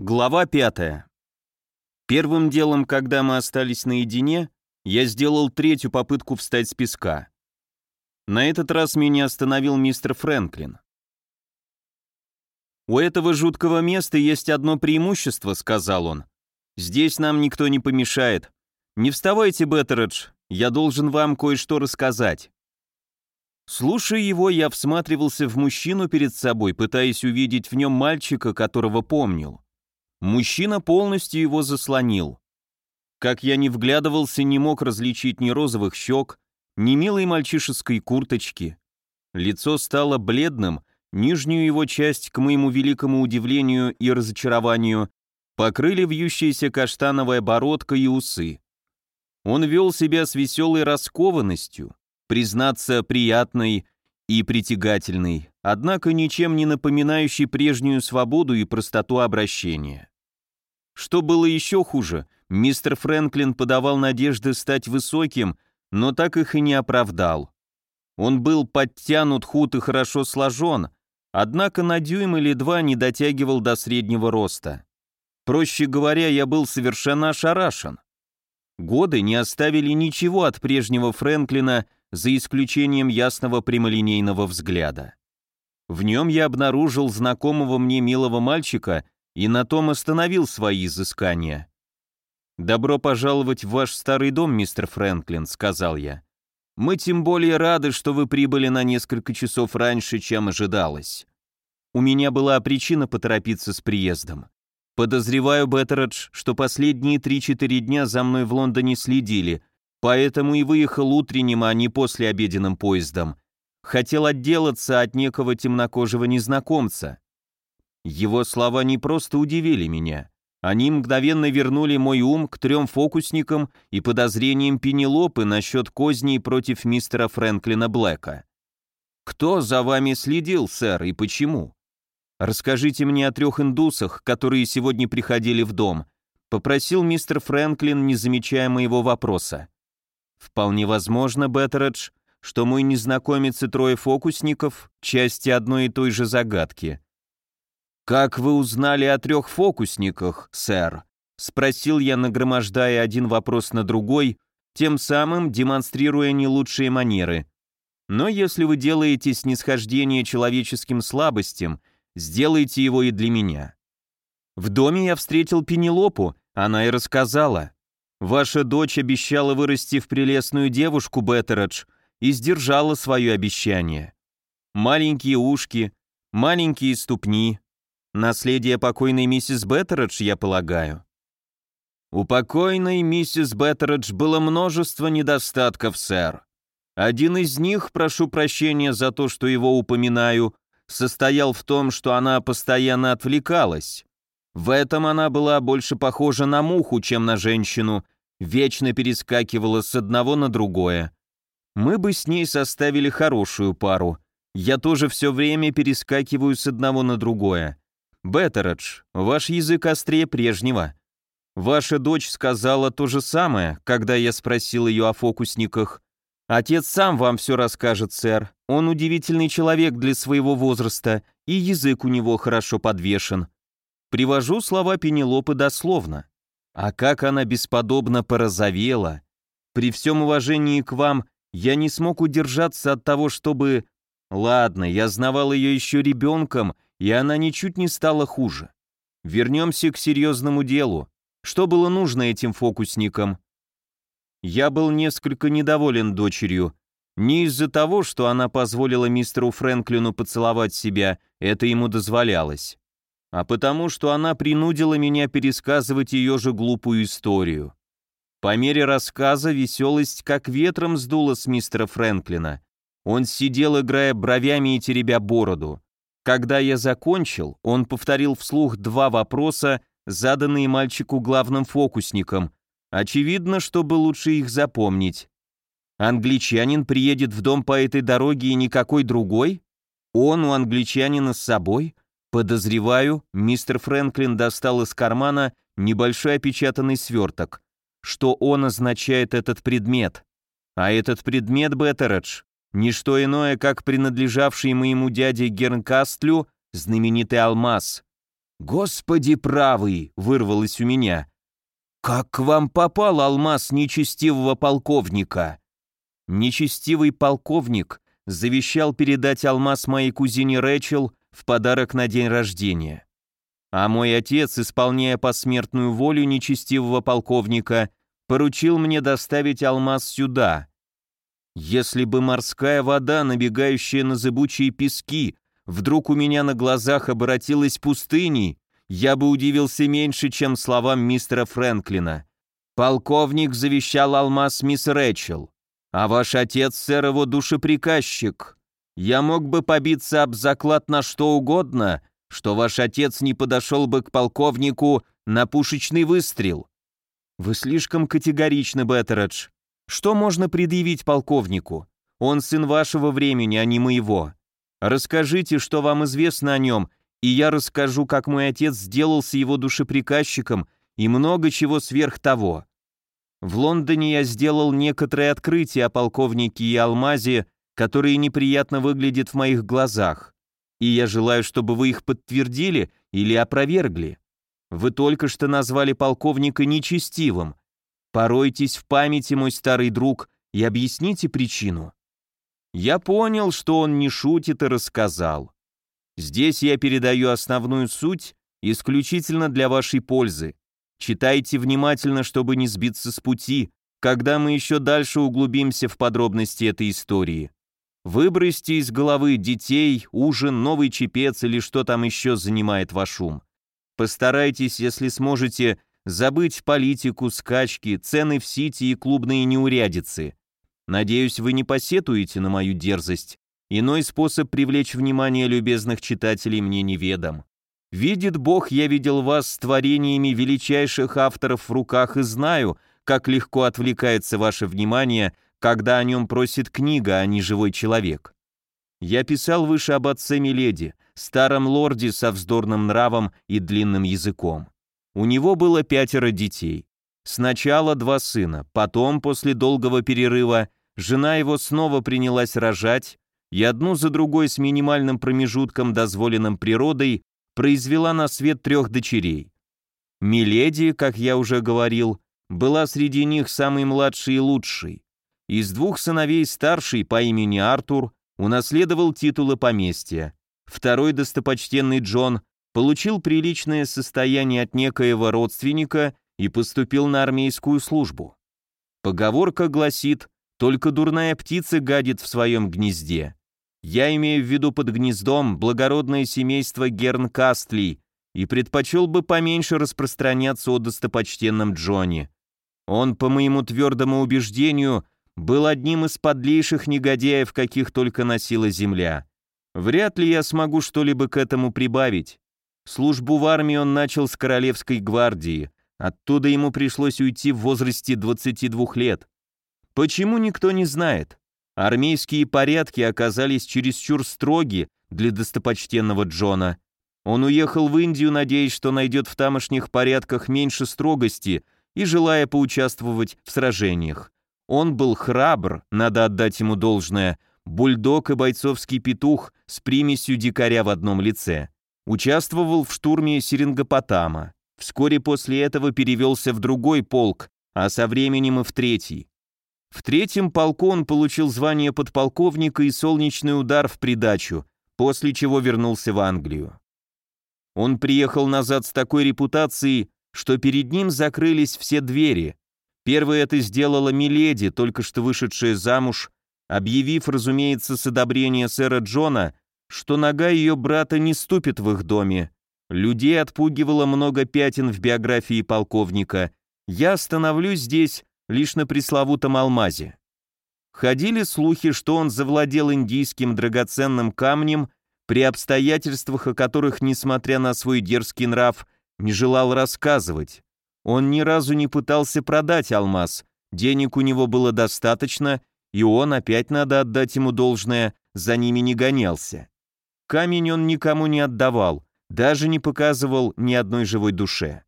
Глава пятая. Первым делом, когда мы остались наедине, я сделал третью попытку встать с песка. На этот раз меня остановил мистер Фрэнклин. «У этого жуткого места есть одно преимущество», — сказал он. «Здесь нам никто не помешает. Не вставайте, Беттередж, я должен вам кое-что рассказать». Слушая его, я всматривался в мужчину перед собой, пытаясь увидеть в нем мальчика, которого помнил. Мужчина полностью его заслонил. Как я не вглядывался, не мог различить ни розовых щек, ни милой мальчишеской курточки. Лицо стало бледным, нижнюю его часть, к моему великому удивлению и разочарованию, покрыли вьющаяся каштановая бородка и усы. Он вел себя с веселой раскованностью, признаться, приятной и притягательной, однако ничем не напоминающей прежнюю свободу и простоту обращения. Что было еще хуже, мистер Фрэнклин подавал надежды стать высоким, но так их и не оправдал. Он был подтянут, худ и хорошо сложен, однако на дюйм или два не дотягивал до среднего роста. Проще говоря, я был совершенно ошарашен. Годы не оставили ничего от прежнего Фрэнклина, за исключением ясного прямолинейного взгляда. В нем я обнаружил знакомого мне милого мальчика и на том остановил свои изыскания. «Добро пожаловать в ваш старый дом, мистер Фрэнклин», — сказал я. «Мы тем более рады, что вы прибыли на несколько часов раньше, чем ожидалось. У меня была причина поторопиться с приездом. Подозреваю, Беттередж, что последние 3-4 дня за мной в Лондоне следили, поэтому и выехал утренним, а не послеобеденным поездом. Хотел отделаться от некого темнокожего незнакомца. Его слова не просто удивили меня. Они мгновенно вернули мой ум к трем фокусникам и подозрениям Пенелопы насчет козней против мистера Фрэнклина Блэка. «Кто за вами следил, сэр, и почему?» «Расскажите мне о трех индусах, которые сегодня приходили в дом», попросил мистер Фрэнклин, не замечая моего вопроса. «Вполне возможно, Беттередж, что мой незнакомец и трое фокусников — части одной и той же загадки. «Как вы узнали о трех фокусниках, сэр?» — спросил я, нагромождая один вопрос на другой, тем самым демонстрируя не лучшие манеры. «Но если вы делаете снисхождение человеческим слабостям, сделайте его и для меня». В доме я встретил Пенелопу, она и рассказала. «Ваша дочь обещала вырасти в прелестную девушку, Беттередж, и сдержала свое обещание. Маленькие ушки, маленькие ступни, Наследие покойной миссис Беттередж, я полагаю. У покойной миссис Беттередж было множество недостатков, сэр. Один из них, прошу прощения за то, что его упоминаю, состоял в том, что она постоянно отвлекалась. В этом она была больше похожа на муху, чем на женщину, вечно перескакивала с одного на другое. Мы бы с ней составили хорошую пару. Я тоже все время перескакиваю с одного на другое. Беттередж, ваш язык острее прежнего. Ваша дочь сказала то же самое, когда я спросил ее о фокусниках. Отец сам вам все расскажет, сэр. Он удивительный человек для своего возраста, и язык у него хорошо подвешен. Привожу слова Пенелопы дословно. А как она бесподобно порозовела. При всем уважении к вам, я не смог удержаться от того, чтобы... Ладно, я знавал ее еще ребенком, и она ничуть не стала хуже. Вернемся к серьезному делу. Что было нужно этим фокусникам? Я был несколько недоволен дочерью. Не из-за того, что она позволила мистеру Фрэнклину поцеловать себя, это ему дозволялось, а потому, что она принудила меня пересказывать ее же глупую историю. По мере рассказа веселость как ветром сдула с мистера Фрэнклина. Он сидел, играя бровями и теребя бороду. Когда я закончил, он повторил вслух два вопроса, заданные мальчику главным фокусником. Очевидно, чтобы лучше их запомнить. Англичанин приедет в дом по этой дороге и никакой другой? Он у англичанина с собой? Подозреваю, мистер Фрэнклин достал из кармана небольшой опечатанный сверток. Что он означает этот предмет? А этот предмет, Беттередж, Ничто иное, как принадлежавший моему дяде Гернкастлю знаменитый алмаз. «Господи правый!» — вырвалось у меня. «Как к вам попал алмаз нечестивого полковника?» Нечестивый полковник завещал передать алмаз моей кузине Рэчел в подарок на день рождения. А мой отец, исполняя посмертную волю нечестивого полковника, поручил мне доставить алмаз сюда. Если бы морская вода, набегающая на зыбучие пески, вдруг у меня на глазах обратилась пустыней, я бы удивился меньше, чем словам мистера Фрэнклина. Полковник завещал алмаз мисс Рэчел, а ваш отец, сэр, его душеприказчик. Я мог бы побиться об заклад на что угодно, что ваш отец не подошел бы к полковнику на пушечный выстрел. Вы слишком категоричны, Беттередж. Что можно предъявить полковнику? Он сын вашего времени, а не моего. Расскажите, что вам известно о нем, и я расскажу, как мой отец сделался его душеприказчиком и много чего сверх того. В Лондоне я сделал некоторые открытия о полковнике и алмазе, которые неприятно выглядят в моих глазах и я желаю, чтобы вы их подтвердили или опровергли. Вы только что назвали полковника нечестивым. Поройтесь в памяти, мой старый друг, и объясните причину. Я понял, что он не шутит и рассказал. Здесь я передаю основную суть исключительно для вашей пользы. Читайте внимательно, чтобы не сбиться с пути, когда мы еще дальше углубимся в подробности этой истории. Выбросьте из головы детей, ужин, новый чепец или что там еще занимает ваш ум. Постарайтесь, если сможете, забыть политику, скачки, цены в Сити и клубные неурядицы. Надеюсь, вы не посетуете на мою дерзость. Иной способ привлечь внимание любезных читателей мне неведом. Видит Бог, я видел вас с творениями величайших авторов в руках и знаю, как легко отвлекается ваше внимание – когда о нем просит книга, а не живой человек. Я писал выше об отце Миледи, старом лорде со вздорным нравом и длинным языком. У него было пятеро детей. Сначала два сына, потом, после долгого перерыва, жена его снова принялась рожать, и одну за другой с минимальным промежутком, дозволенным природой, произвела на свет трех дочерей. Миледи, как я уже говорил, была среди них самой младшей и лучшей. Из двух сыновей старший по имени Артур унаследовал титулы поместья. Второй достопочтенный Джон получил приличное состояние от некоего родственника и поступил на армейскую службу. Поговорка гласит, только дурная птица гадит в своем гнезде. Я имею в виду под гнездом благородное семейство Герн Кастли и предпочел бы поменьше распространяться о достопочтенном Джоне. Он, по моему твердому убеждению, был одним из подлейших негодяев, каких только носила земля. Вряд ли я смогу что-либо к этому прибавить. Службу в армии он начал с Королевской гвардии, оттуда ему пришлось уйти в возрасте 22 лет. Почему никто не знает? Армейские порядки оказались чересчур строги для достопочтенного Джона. Он уехал в Индию, надеясь, что найдет в тамошних порядках меньше строгости и желая поучаствовать в сражениях. Он был храбр, надо отдать ему должное, бульдог и бойцовский петух с примесью дикаря в одном лице. Участвовал в штурме Серингопотама. Вскоре после этого перевелся в другой полк, а со временем и в третий. В третьем полку он получил звание подполковника и солнечный удар в придачу, после чего вернулся в Англию. Он приехал назад с такой репутацией, что перед ним закрылись все двери, Первой это сделала Миледи, только что вышедшая замуж, объявив, разумеется, с одобрения сэра Джона, что нога ее брата не ступит в их доме. Людей отпугивало много пятен в биографии полковника. Я остановлюсь здесь лишь на пресловутом алмазе. Ходили слухи, что он завладел индийским драгоценным камнем при обстоятельствах, о которых, несмотря на свой дерзкий нрав, не желал рассказывать. Он ни разу не пытался продать алмаз, денег у него было достаточно, и он, опять надо отдать ему должное, за ними не гонялся. Камень он никому не отдавал, даже не показывал ни одной живой душе.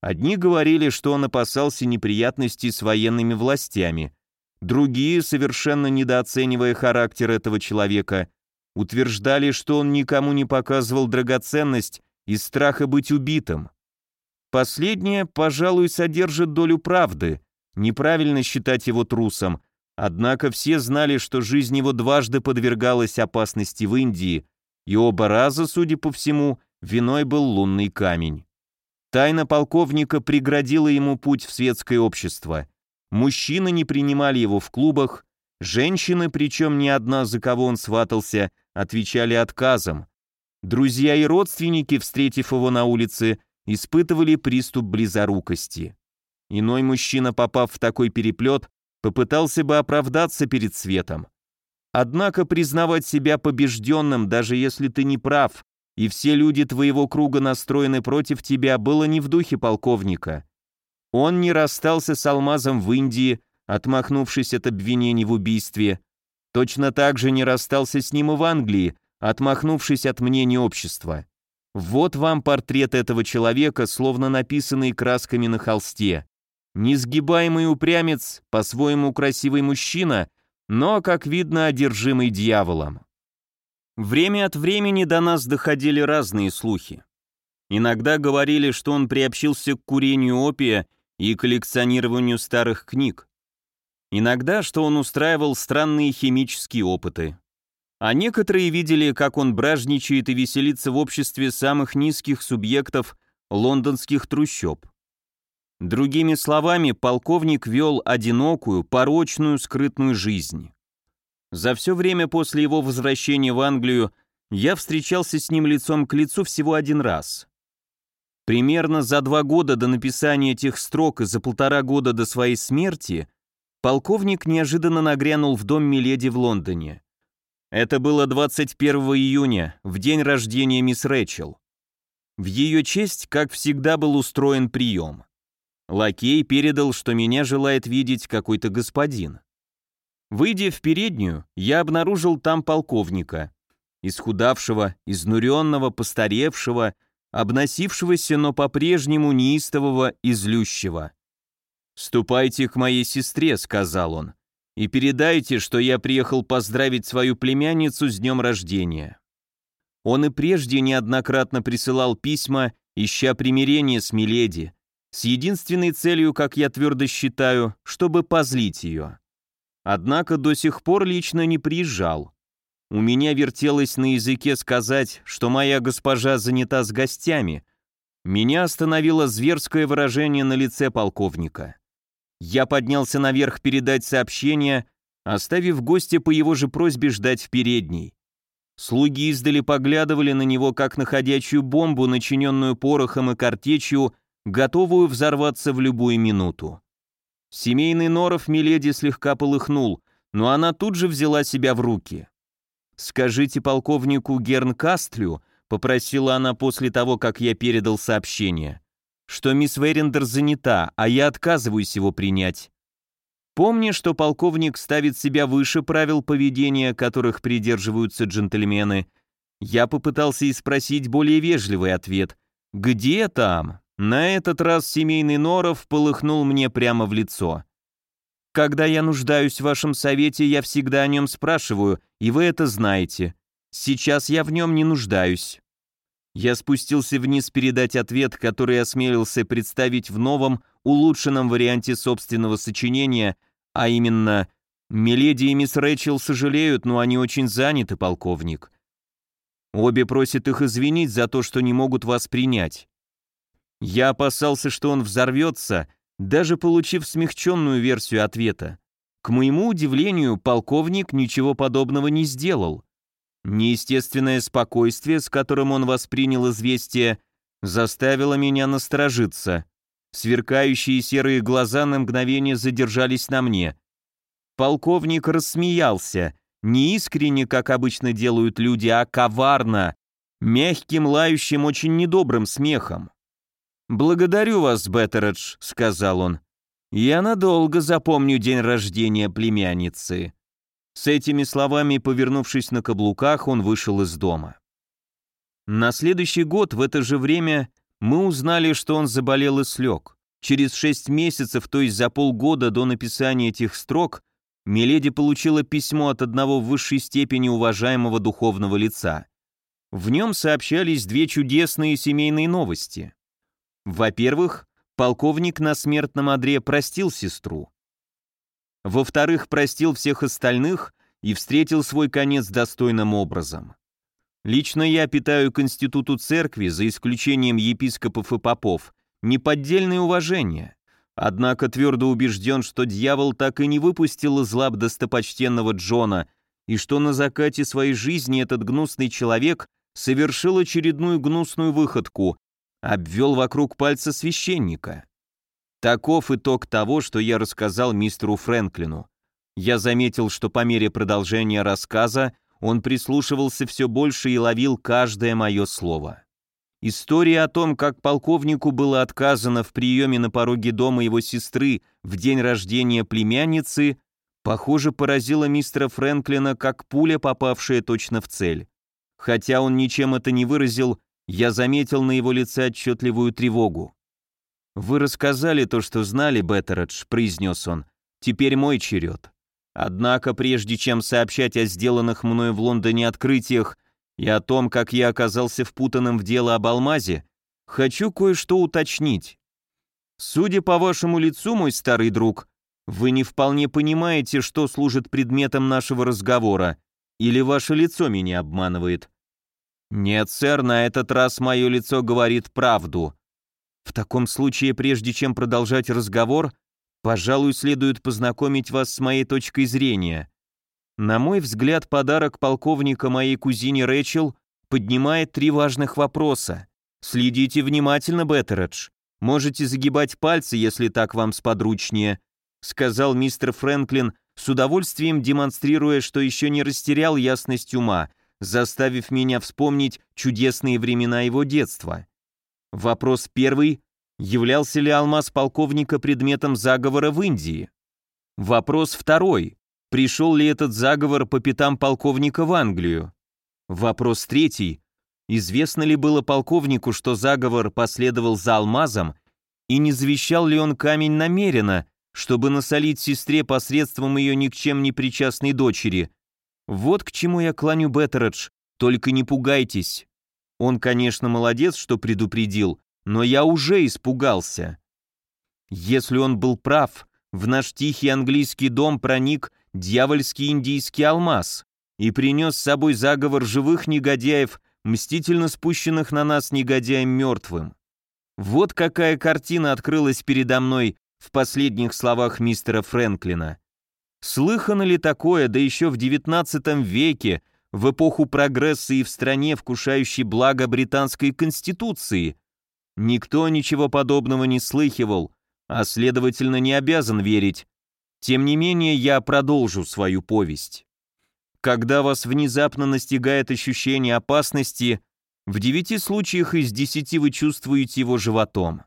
Одни говорили, что он опасался неприятностей с военными властями, другие, совершенно недооценивая характер этого человека, утверждали, что он никому не показывал драгоценность из страха быть убитым. Последнее, пожалуй, содержит долю правды, неправильно считать его трусом, однако все знали, что жизнь его дважды подвергалась опасности в Индии, и оба раза, судя по всему, виной был лунный камень. Тайна полковника преградила ему путь в светское общество. Мужчины не принимали его в клубах, женщины, причем ни одна, за кого он сватался, отвечали отказом. Друзья и родственники, встретив его на улице, испытывали приступ близорукости. Иной мужчина, попав в такой переплет, попытался бы оправдаться перед светом. Однако признавать себя побежденным, даже если ты не прав, и все люди твоего круга настроены против тебя, было не в духе полковника. Он не расстался с алмазом в Индии, отмахнувшись от обвинений в убийстве, точно так же не расстался с ним и в Англии, отмахнувшись от мнений общества. Вот вам портрет этого человека, словно написанный красками на холсте. Несгибаемый упрямец, по-своему красивый мужчина, но, как видно, одержимый дьяволом. Время от времени до нас доходили разные слухи. Иногда говорили, что он приобщился к курению опия и коллекционированию старых книг. Иногда, что он устраивал странные химические опыты а некоторые видели, как он бражничает и веселится в обществе самых низких субъектов лондонских трущоб. Другими словами, полковник вел одинокую, порочную, скрытную жизнь. За все время после его возвращения в Англию я встречался с ним лицом к лицу всего один раз. Примерно за два года до написания этих строк и за полтора года до своей смерти полковник неожиданно нагрянул в дом Миледи в Лондоне. Это было 21 июня, в день рождения мисс Рэчел. В ее честь, как всегда, был устроен прием. Лакей передал, что меня желает видеть какой-то господин. Выйдя в переднюю, я обнаружил там полковника, исхудавшего, изнуренного, постаревшего, обносившегося, но по-прежнему неистового и злющего. «Ступайте к моей сестре», — сказал он и передайте, что я приехал поздравить свою племянницу с днем рождения». Он и прежде неоднократно присылал письма, ища примирения с Миледи, с единственной целью, как я твердо считаю, чтобы позлить ее. Однако до сих пор лично не приезжал. У меня вертелось на языке сказать, что моя госпожа занята с гостями. Меня остановило зверское выражение на лице полковника. Я поднялся наверх передать сообщение, оставив гостя по его же просьбе ждать в передней. Слуги издали поглядывали на него, как на ходячую бомбу, начиненную порохом и картечью, готовую взорваться в любую минуту. Семейный норов Миледи слегка полыхнул, но она тут же взяла себя в руки. «Скажите полковнику Гернкастлю», — попросила она после того, как я передал сообщение, что мисс Верендер занята, а я отказываюсь его принять. Помни, что полковник ставит себя выше правил поведения, которых придерживаются джентльмены, я попытался и спросить более вежливый ответ. «Где там?» На этот раз семейный Норов полыхнул мне прямо в лицо. «Когда я нуждаюсь в вашем совете, я всегда о нем спрашиваю, и вы это знаете. Сейчас я в нем не нуждаюсь». Я спустился вниз передать ответ, который осмелился представить в новом, улучшенном варианте собственного сочинения, а именно «Миледи и мисс Рэчел сожалеют, но они очень заняты, полковник». Обе просят их извинить за то, что не могут вас принять. Я опасался, что он взорвется, даже получив смягченную версию ответа. К моему удивлению, полковник ничего подобного не сделал. Неестественное спокойствие, с которым он воспринял известие, заставило меня насторожиться. Сверкающие серые глаза на мгновение задержались на мне. Полковник рассмеялся, не искренне, как обычно делают люди, а коварно, мягким, лающим, очень недобрым смехом. «Благодарю вас, Беттередж», — сказал он. «Я надолго запомню день рождения племянницы». С этими словами, повернувшись на каблуках, он вышел из дома. На следующий год в это же время мы узнали, что он заболел и слег. Через шесть месяцев, то есть за полгода до написания этих строк, Миледи получила письмо от одного в высшей степени уважаемого духовного лица. В нем сообщались две чудесные семейные новости. Во-первых, полковник на смертном одре простил сестру. Во-вторых, простил всех остальных и встретил свой конец достойным образом. Лично я питаю к институту церкви, за исключением епископов и попов, неподдельное уважение. Однако твердо убежден, что дьявол так и не выпустил из лап достопочтенного Джона, и что на закате своей жизни этот гнусный человек совершил очередную гнусную выходку, обвел вокруг пальца священника. Таков итог того, что я рассказал мистеру Фрэнклину. Я заметил, что по мере продолжения рассказа он прислушивался все больше и ловил каждое мое слово. История о том, как полковнику было отказано в приеме на пороге дома его сестры в день рождения племянницы, похоже, поразила мистера Фрэнклина как пуля, попавшая точно в цель. Хотя он ничем это не выразил, я заметил на его лице отчетливую тревогу. «Вы рассказали то, что знали, Беттередж», — произнес он. «Теперь мой черед. Однако, прежде чем сообщать о сделанных мной в Лондоне открытиях и о том, как я оказался впутанным в дело об алмазе, хочу кое-что уточнить. Судя по вашему лицу, мой старый друг, вы не вполне понимаете, что служит предметом нашего разговора, или ваше лицо меня обманывает. Нет, сэр, на этот раз мое лицо говорит правду. В таком случае, прежде чем продолжать разговор, пожалуй, следует познакомить вас с моей точкой зрения. На мой взгляд, подарок полковника моей кузине Рэчел поднимает три важных вопроса. Следите внимательно, Беттередж. Можете загибать пальцы, если так вам сподручнее, сказал мистер Фрэнклин, с удовольствием демонстрируя, что еще не растерял ясность ума, заставив меня вспомнить чудесные времена его детства. Вопрос первый. Являлся ли алмаз полковника предметом заговора в Индии? Вопрос второй. Пришел ли этот заговор по пятам полковника в Англию? Вопрос третий. Известно ли было полковнику, что заговор последовал за алмазом, и не завещал ли он камень намеренно, чтобы насолить сестре посредством ее ни к чем не причастной дочери? Вот к чему я кланю Беттередж, только не пугайтесь. Он, конечно, молодец, что предупредил, но я уже испугался. Если он был прав, в наш тихий английский дом проник дьявольский индийский алмаз и принес с собой заговор живых негодяев, мстительно спущенных на нас негодяем мертвым. Вот какая картина открылась передо мной в последних словах мистера Фрэнклина. Слыхано ли такое, да еще в XIX веке, в эпоху прогресса и в стране, вкушающей благо британской конституции? Никто ничего подобного не слыхивал, а следовательно не обязан верить, тем не менее, я продолжу свою повесть. Когда вас внезапно настигает ощущение опасности, в девяти случаях из десяти вы чувствуете его животом.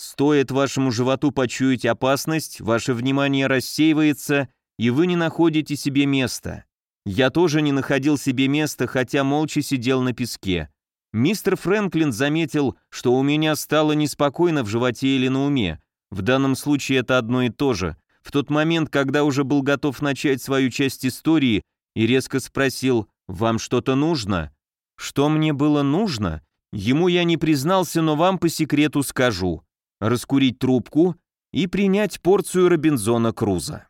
Стоит вашему животу почуять опасность, ваше внимание рассеивается, и вы не находите себе места. Я тоже не находил себе места, хотя молча сидел на песке. Мистер Фрэнклин заметил, что у меня стало неспокойно в животе или на уме, в данном случае это одно и то же. В тот момент, когда уже был готов начать свою часть истории и резко спросил «Вам что-то нужно?» Что мне было нужно? Ему я не признался, но вам по секрету скажу. Раскурить трубку и принять порцию Робинзона Круза.